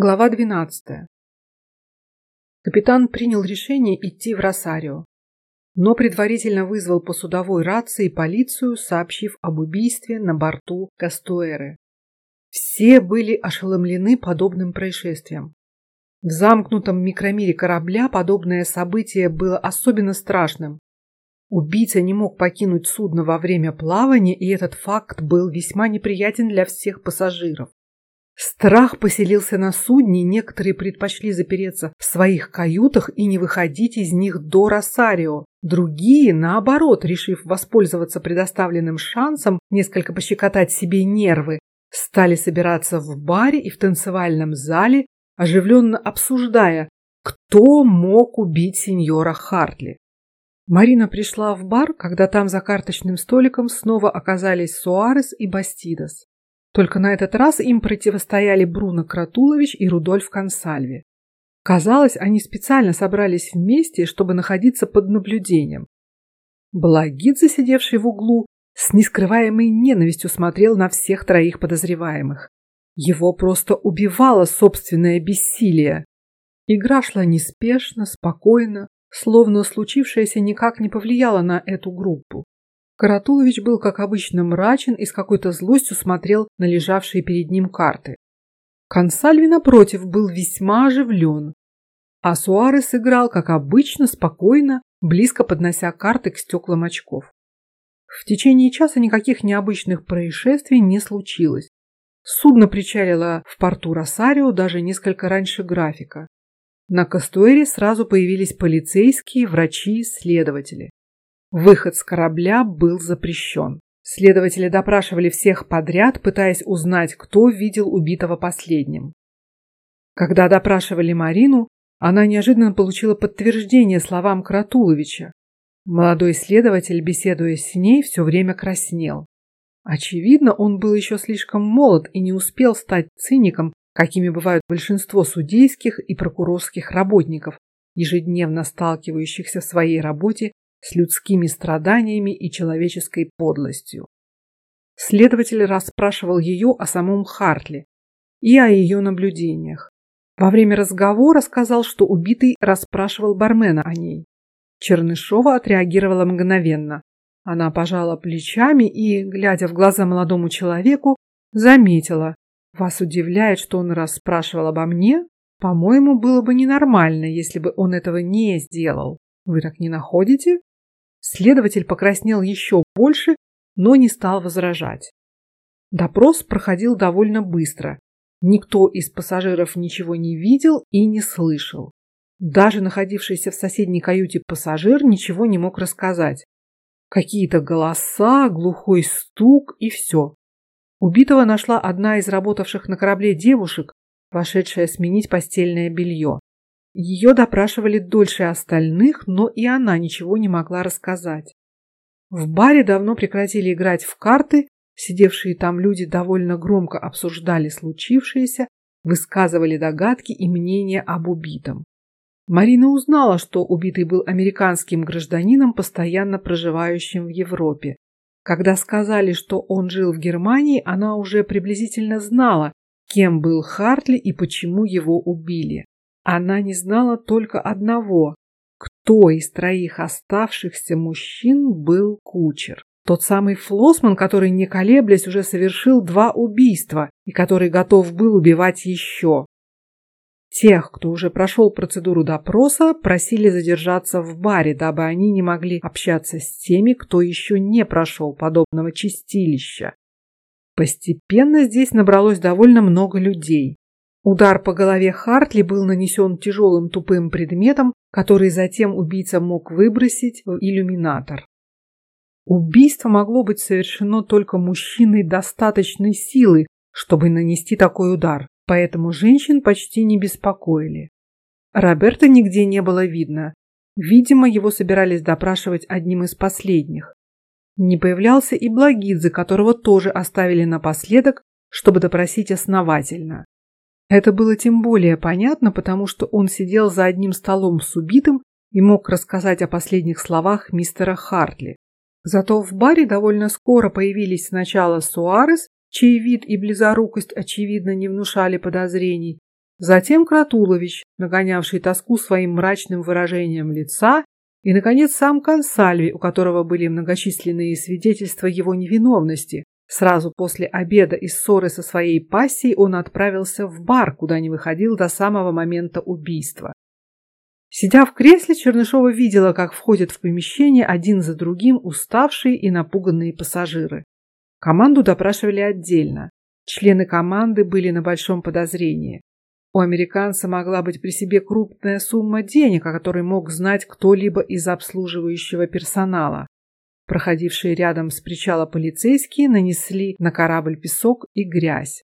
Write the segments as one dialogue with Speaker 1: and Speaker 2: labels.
Speaker 1: Глава 12. Капитан принял решение идти в Росарио, но предварительно вызвал по судовой рации полицию, сообщив об убийстве на борту Кастуэры. Все были ошеломлены подобным происшествием. В замкнутом микромире корабля подобное событие было особенно страшным. Убийца не мог покинуть судно во время плавания, и этот факт был весьма неприятен для всех пассажиров. Страх поселился на судне, некоторые предпочли запереться в своих каютах и не выходить из них до Росарио. Другие, наоборот, решив воспользоваться предоставленным шансом несколько пощекотать себе нервы, стали собираться в баре и в танцевальном зале, оживленно обсуждая, кто мог убить сеньора Хартли. Марина пришла в бар, когда там за карточным столиком снова оказались Суарес и Бастидос. Только на этот раз им противостояли Бруно Кратулович и Рудольф Консальви. Казалось, они специально собрались вместе, чтобы находиться под наблюдением. Благидзе, сидевший в углу, с нескрываемой ненавистью смотрел на всех троих подозреваемых. Его просто убивало собственное бессилие. Игра шла неспешно, спокойно, словно случившееся никак не повлияло на эту группу. Каратулович был, как обычно, мрачен и с какой-то злостью смотрел на лежавшие перед ним карты. Консальви, напротив, был весьма оживлен, а Суарес играл, как обычно, спокойно, близко поднося карты к стеклам очков. В течение часа никаких необычных происшествий не случилось. Судно причалило в порту Росарио даже несколько раньше графика. На Кастуэре сразу появились полицейские, врачи, следователи. Выход с корабля был запрещен. Следователи допрашивали всех подряд, пытаясь узнать, кто видел убитого последним. Когда допрашивали Марину, она неожиданно получила подтверждение словам Кратуловича. Молодой следователь, беседуя с ней, все время краснел. Очевидно, он был еще слишком молод и не успел стать циником, какими бывают большинство судейских и прокурорских работников, ежедневно сталкивающихся в своей работе с людскими страданиями и человеческой подлостью. Следователь расспрашивал ее о самом Хартли и о ее наблюдениях. Во время разговора сказал, что убитый расспрашивал бармена о ней. Чернышова отреагировала мгновенно. Она пожала плечами и, глядя в глаза молодому человеку, заметила: "Вас удивляет, что он расспрашивал обо мне? По-моему, было бы ненормально, если бы он этого не сделал. Вы так не находите?" Следователь покраснел еще больше, но не стал возражать. Допрос проходил довольно быстро. Никто из пассажиров ничего не видел и не слышал. Даже находившийся в соседней каюте пассажир ничего не мог рассказать. Какие-то голоса, глухой стук и все. Убитого нашла одна из работавших на корабле девушек, вошедшая сменить постельное белье. Ее допрашивали дольше остальных, но и она ничего не могла рассказать. В баре давно прекратили играть в карты, сидевшие там люди довольно громко обсуждали случившееся, высказывали догадки и мнения об убитом. Марина узнала, что убитый был американским гражданином, постоянно проживающим в Европе. Когда сказали, что он жил в Германии, она уже приблизительно знала, кем был Хартли и почему его убили. Она не знала только одного: кто из троих оставшихся мужчин был кучер. Тот самый Флосман, который не колеблясь уже совершил два убийства и который готов был убивать еще. Тех, кто уже прошел процедуру допроса, просили задержаться в баре, дабы они не могли общаться с теми, кто еще не прошел подобного чистилища. Постепенно здесь набралось довольно много людей. Удар по голове Хартли был нанесен тяжелым тупым предметом, который затем убийца мог выбросить в иллюминатор. Убийство могло быть совершено только мужчиной достаточной силы, чтобы нанести такой удар, поэтому женщин почти не беспокоили. Роберта нигде не было видно. Видимо, его собирались допрашивать одним из последних. Не появлялся и Благидзе, которого тоже оставили напоследок, чтобы допросить основательно. Это было тем более понятно, потому что он сидел за одним столом с убитым и мог рассказать о последних словах мистера Хартли. Зато в баре довольно скоро появились сначала Суарес, чей вид и близорукость очевидно не внушали подозрений, затем Кратулович, нагонявший тоску своим мрачным выражением лица, и, наконец, сам Консальви, у которого были многочисленные свидетельства его невиновности. Сразу после обеда и ссоры со своей пассией он отправился в бар, куда не выходил до самого момента убийства. Сидя в кресле, Чернышова видела, как входят в помещение один за другим уставшие и напуганные пассажиры. Команду допрашивали отдельно. Члены команды были на большом подозрении. У американца могла быть при себе крупная сумма денег, о которой мог знать кто-либо из обслуживающего персонала. Проходившие рядом с причала полицейские нанесли на корабль песок и грязь.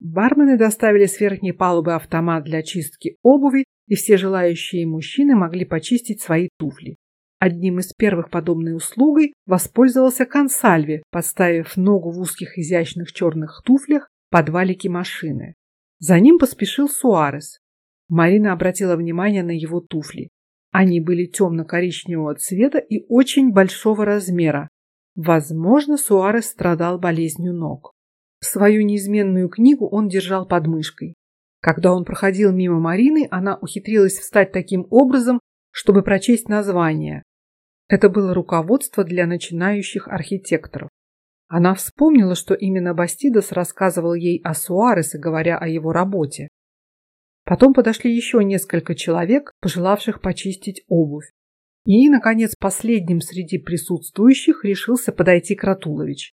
Speaker 1: Бармены доставили с верхней палубы автомат для чистки обуви, и все желающие мужчины могли почистить свои туфли. Одним из первых подобной услугой воспользовался Консальви, поставив ногу в узких изящных черных туфлях под валики машины. За ним поспешил Суарес. Марина обратила внимание на его туфли. Они были темно-коричневого цвета и очень большого размера. Возможно, Суарес страдал болезнью ног. Свою неизменную книгу он держал под мышкой. Когда он проходил мимо Марины, она ухитрилась встать таким образом, чтобы прочесть название. Это было руководство для начинающих архитекторов. Она вспомнила, что именно Бастидос рассказывал ей о Суаресе, говоря о его работе. Потом подошли еще несколько человек, пожелавших почистить обувь. И, наконец, последним среди присутствующих решился подойти Кратулович.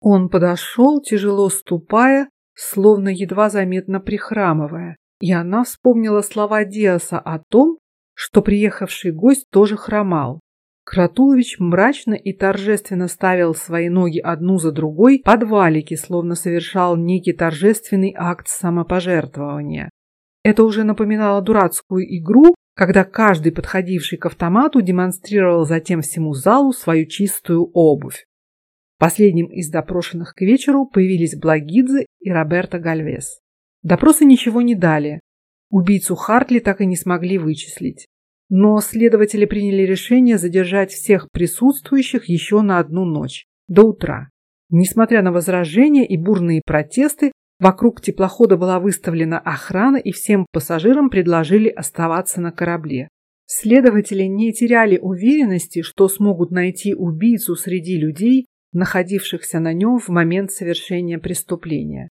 Speaker 1: Он подошел, тяжело ступая, словно едва заметно прихрамывая, и она вспомнила слова Диаса о том, что приехавший гость тоже хромал. Кратулович мрачно и торжественно ставил свои ноги одну за другой под валики, словно совершал некий торжественный акт самопожертвования. Это уже напоминало дурацкую игру, когда каждый подходивший к автомату демонстрировал затем всему залу свою чистую обувь. Последним из допрошенных к вечеру появились Благидзе и Роберто Гальвес. Допросы ничего не дали. Убийцу Хартли так и не смогли вычислить. Но следователи приняли решение задержать всех присутствующих еще на одну ночь, до утра. Несмотря на возражения и бурные протесты, вокруг теплохода была выставлена охрана и всем пассажирам предложили оставаться на корабле. Следователи не теряли уверенности, что смогут найти убийцу среди людей, находившихся на нем в момент совершения преступления.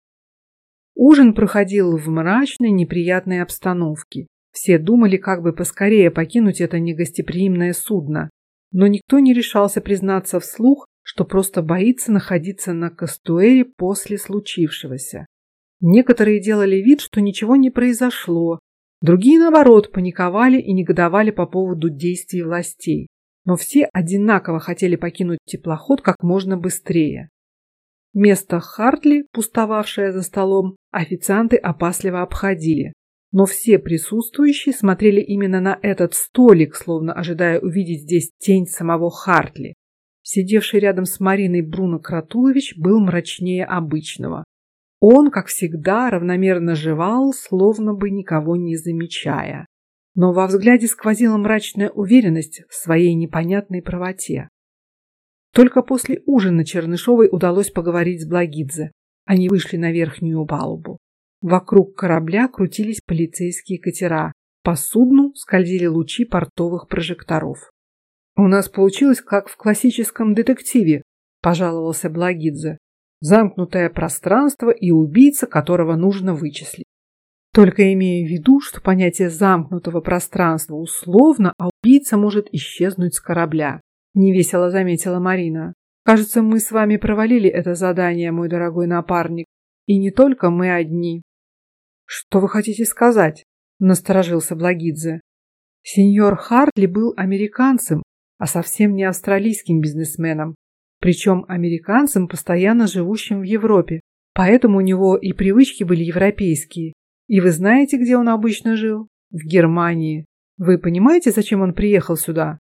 Speaker 1: Ужин проходил в мрачной, неприятной обстановке. Все думали, как бы поскорее покинуть это негостеприимное судно, но никто не решался признаться вслух, что просто боится находиться на Кастуэре после случившегося. Некоторые делали вид, что ничего не произошло, другие наоборот паниковали и негодовали по поводу действий властей. Но все одинаково хотели покинуть теплоход как можно быстрее. Место Хартли, пустовавшее за столом, официанты опасливо обходили. Но все присутствующие смотрели именно на этот столик, словно ожидая увидеть здесь тень самого Хартли. Сидевший рядом с Мариной Бруно Кратулович был мрачнее обычного. Он, как всегда, равномерно жевал, словно бы никого не замечая. Но во взгляде сквозила мрачная уверенность в своей непонятной правоте. Только после ужина Чернышовой удалось поговорить с Благидзе. Они вышли на верхнюю палубу. Вокруг корабля крутились полицейские катера. По судну скользили лучи портовых прожекторов. У нас получилось как в классическом детективе, пожаловался Благидзе. Замкнутое пространство и убийца, которого нужно вычислить. Только имея в виду, что понятие замкнутого пространства условно, а убийца может исчезнуть с корабля. Невесело заметила Марина. Кажется, мы с вами провалили это задание, мой дорогой напарник. И не только мы одни. Что вы хотите сказать? Насторожился Благидзе. Сеньор Хартли был американцем, а совсем не австралийским бизнесменом, причем американцем, постоянно живущим в Европе. Поэтому у него и привычки были европейские. И вы знаете, где он обычно жил? В Германии. Вы понимаете, зачем он приехал сюда?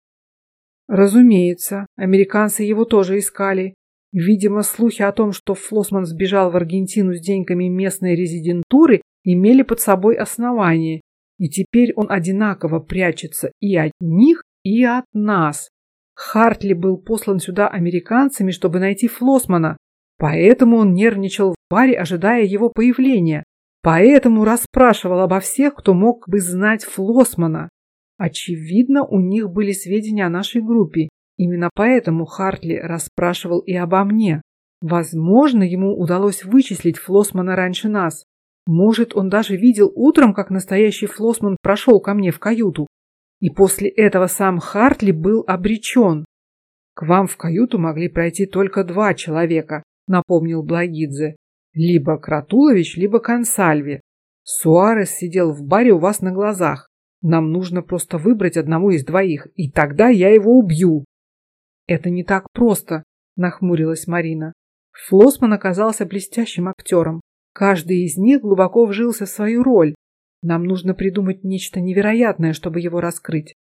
Speaker 1: Разумеется, американцы его тоже искали. Видимо, слухи о том, что Флосман сбежал в Аргентину с деньгами местной резидентуры, имели под собой основание, и теперь он одинаково прячется и от них, и от нас. Хартли был послан сюда американцами, чтобы найти Флосмана, поэтому он нервничал в баре, ожидая его появления. Поэтому расспрашивал обо всех, кто мог бы знать Флосмана. Очевидно, у них были сведения о нашей группе. Именно поэтому Хартли расспрашивал и обо мне. Возможно, ему удалось вычислить Флосмана раньше нас. Может, он даже видел утром, как настоящий Флосман прошел ко мне в каюту. И после этого сам Хартли был обречен. К вам в каюту могли пройти только два человека, напомнил Благидзе. Либо Кратулович, либо Консальви. Суарес сидел в баре у вас на глазах. Нам нужно просто выбрать одного из двоих, и тогда я его убью. Это не так просто, нахмурилась Марина. Флосман оказался блестящим актером. Каждый из них глубоко вжился в свою роль. Нам нужно придумать нечто невероятное, чтобы его раскрыть.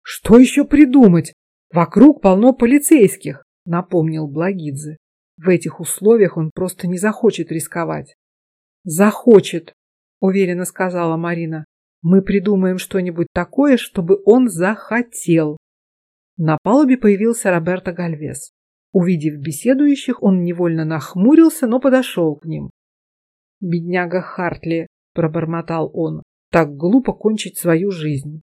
Speaker 1: Что еще придумать? Вокруг полно полицейских, напомнил Благидзе. В этих условиях он просто не захочет рисковать. Захочет, уверенно сказала Марина. Мы придумаем что-нибудь такое, чтобы он захотел. На палубе появился Роберто Гальвес. Увидев беседующих, он невольно нахмурился, но подошел к ним. Бедняга Хартли, пробормотал он, так глупо кончить свою жизнь.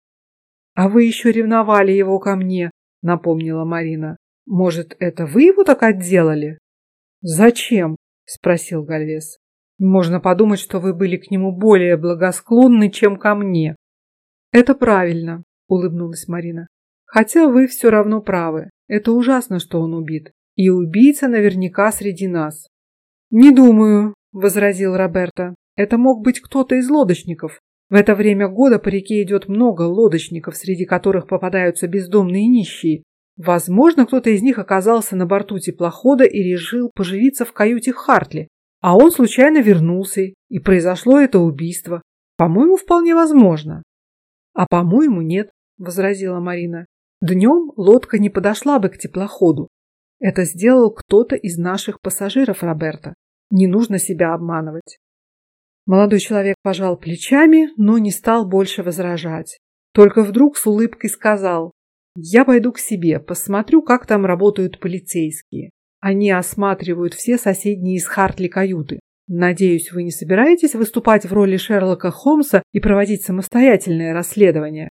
Speaker 1: А вы еще ревновали его ко мне, напомнила Марина. Может, это вы его так отделали? Зачем? спросил Гальвес. Можно подумать, что вы были к нему более благосклонны, чем ко мне. Это правильно, улыбнулась Марина. Хотя вы все равно правы. Это ужасно, что он убит. И убийца наверняка среди нас. Не думаю, возразил Роберто. Это мог быть кто-то из лодочников. В это время года по реке идет много лодочников, среди которых попадаются бездомные нищие. Возможно, кто-то из них оказался на борту теплохода и решил поживиться в каюте Хартли, а он случайно вернулся, и произошло это убийство. По-моему, вполне возможно. А по-моему, нет, возразила Марина. Днем лодка не подошла бы к теплоходу. Это сделал кто-то из наших пассажиров Роберта. Не нужно себя обманывать. Молодой человек пожал плечами, но не стал больше возражать. Только вдруг с улыбкой сказал: "Я пойду к себе, посмотрю, как там работают полицейские. Они осматривают все соседние из Хартли каюты. Надеюсь, вы не собираетесь выступать в роли Шерлока Холмса и проводить самостоятельное расследование?"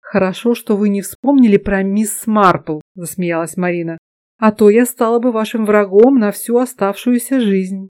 Speaker 1: Хорошо, что вы не вспомнили про мисс Марпл, засмеялась Марина а то я стала бы вашим врагом на всю оставшуюся жизнь.